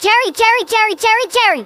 Jerry, Jerry, Jerry, Jerry, Jerry.